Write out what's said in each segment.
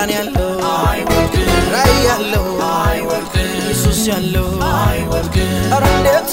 ኪዳን ያለው ራይ ያለው ኢየሱስ ያለው። አረ እንዴት?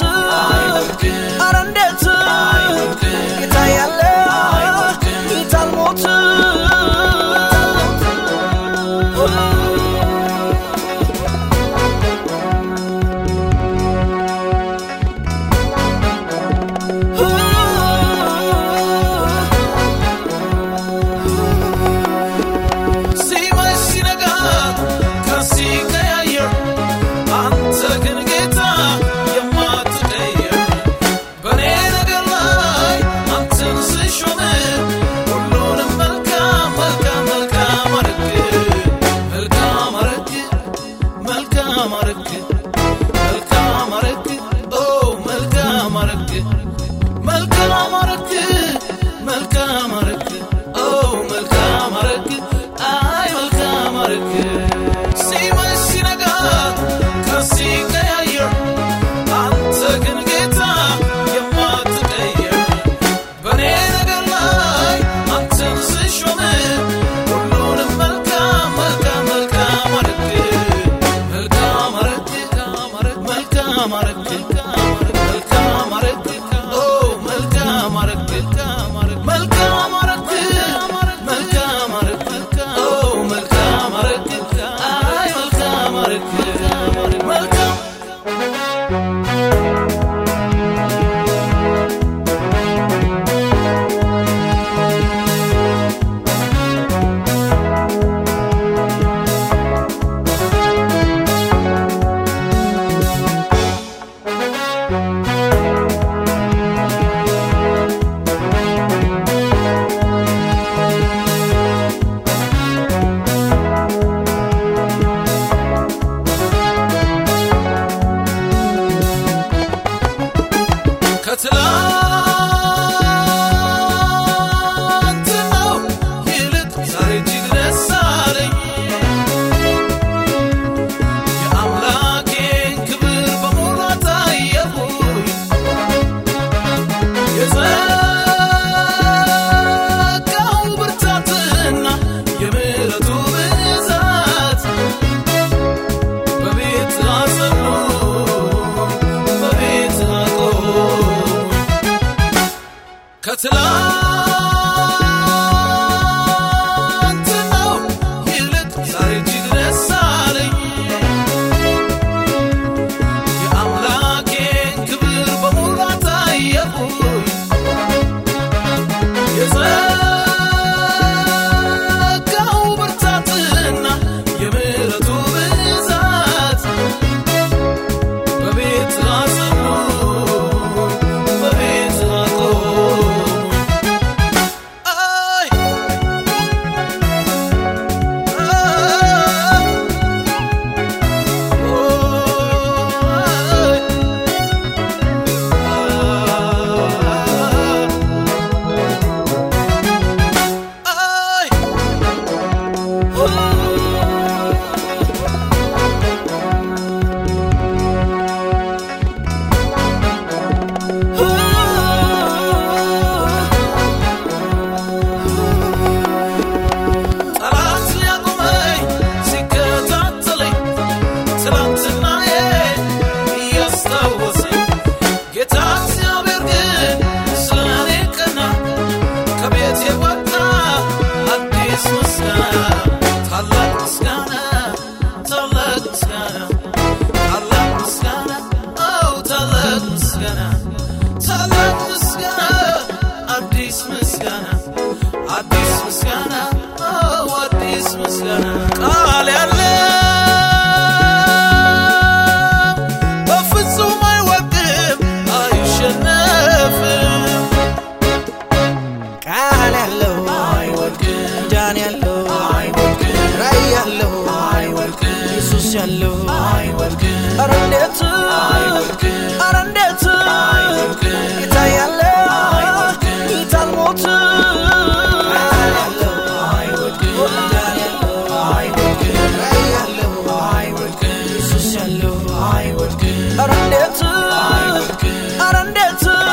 Salam. gonna I would good. I don't. I would good. To.